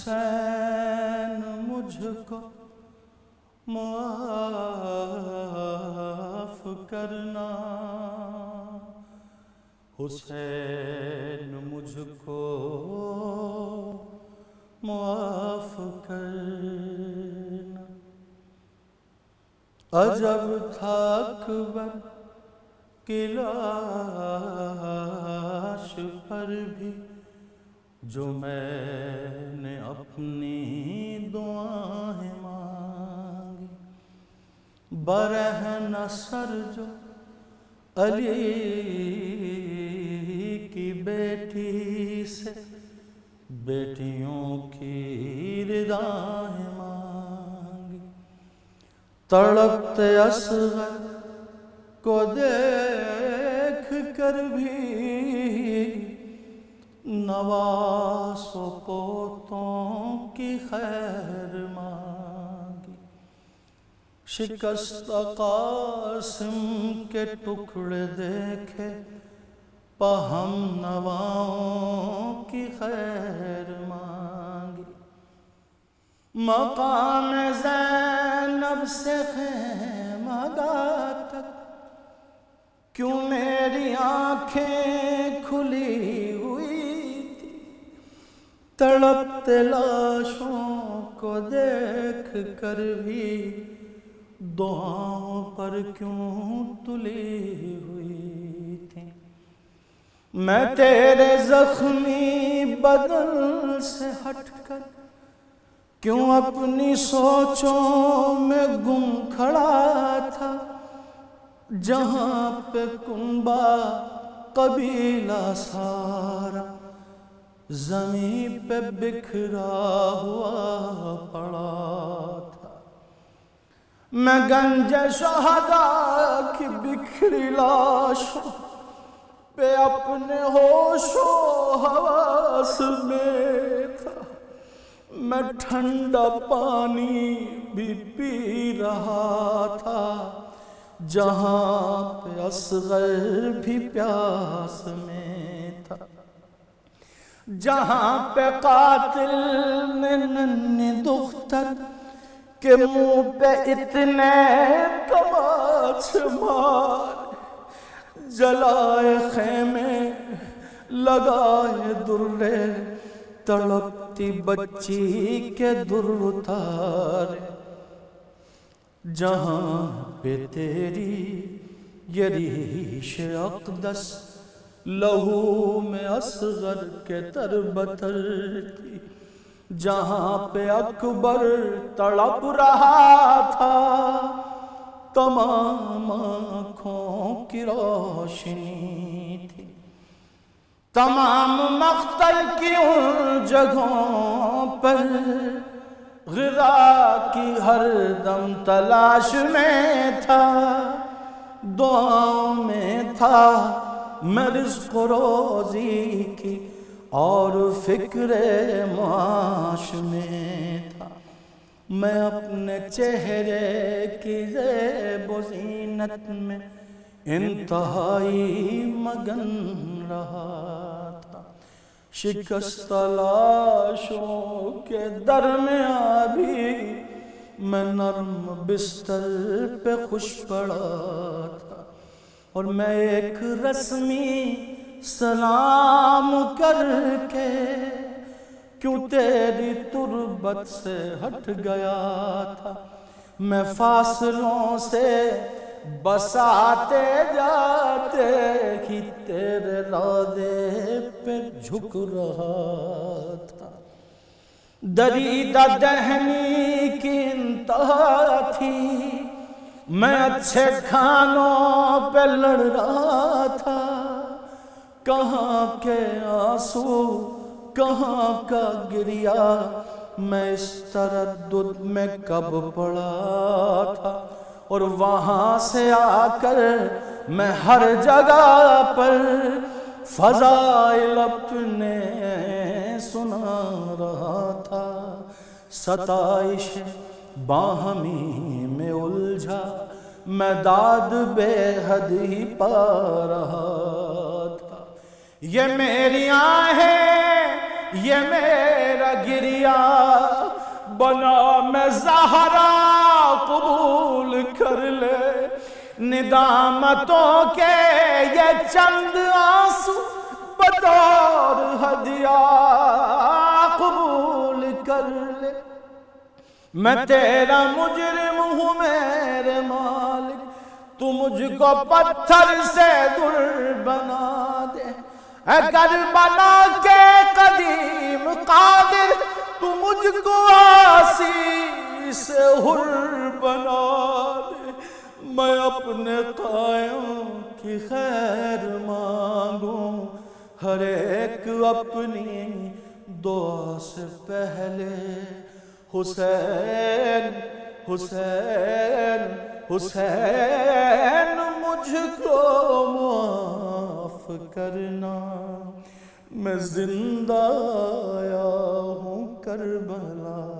حسین مجھ کو معاف کرنا۔ حسین مجھ کو معاف کرنا۔ عجب تھا اکبر کلاش پر بھی جو میں نے اپنی دعائیں مانگی۔ برہن سر جو علی کی بیٹی سے بیٹیوں کی ردائیں مانگی۔ تڑپتے اصغر کو دیکھ کر بھی نواس و پوتوں کی خیر مانگی۔ شکست قاسم کے ٹکڑے دیکھے، پہم نواؤں کی خیر مانگی۔ مقام زینب سے خیمہ تک، کیوں میری آنکھیں تڑپتے لاشوں کو دیکھ کر بھی دعاؤں پر کیوں تلی ہوئی تھی؟ میں تیرے زخمی بدن سے ہٹ کر کیوں اپنی سوچوں میں گم کھڑا تھا؟ جہاں پہ کنبا قبیلہ سارا زمین پہ بکھرا ہوا پڑا تھا۔ میں گنج شہداء کی بکھری لاشوں پہ اپنے ہوش و حواس میں تھا۔ میں ٹھنڈا پانی بھی پی رہا تھا۔ جہاں پہ اصغر بھی پیاس میں جہاں پہ قاتل نے ننی دختر کے منہ پہ اتنے تماچ مار جلائے خیمے لگائے درے، تڑپتی بچی کے در اتارے۔ جہاں پہ تیری یہ یریش اقدس لہو میں اصغر کے تر بتر تھی، جہاں پہ اکبر تڑپ رہا تھا۔ تمام آنکھوں کی روشنی تھی۔ تمام مقتل کی ان جگہوں پر غذا کی ہر دم تلاش میں تھا۔ دعاؤں میں تھا۔ میں رزق و روزی کی اور فکر معاش میں تھا۔ میں اپنے چہرے کی زیب و زینت میں انتہائی مگن رہا تھا۔ شکست لاشوں کے درمیان بھی میں نرم بستر پہ خوش پڑا تھا۔ اور میں ایک رسمی سلام کر کے کیوں تیری تربت سے ہٹ گیا تھا؟ میں فاصلوں سے بساتے جاتے ہی تیرے رادے پہ جھک رہا تھا۔ دریدہ دہنی کی انتہا میں اچھے کھانوں پہ لڑ رہا تھا۔ کہاں کے آنسو کہاں کا گریا۔ میں اس تردد میں کب پڑا تھا۔ اور وہاں سے آ کر میں ہر جگہ پر فضائل اپنے سنا رہا تھا۔ ستائش باہمی میں الجھا، میں داد بے حد ہی پا رہا تھا۔ یہ میری آہیں یہ میرا گریا، بنا میں زہرا قبول کر لے۔ ندامتوں کے یہ چند آنسو بطور ہدیہ قبول کر لے میں تیرا مجرم ہوں میرے مالک، تو مجھ کو پتھر سے در بنا دے۔ اے کربلا کے قدیم قادر، تو مجھ کو آسی سے ہر بنا دے۔ میں اپنے قائم کی خیر مانگوں، ہر ایک اپنی دعا سے پہلے۔ حسین حسین حسین مجھ کو معاف کرنا۔ میں زندہ آیا ہوں کربلا۔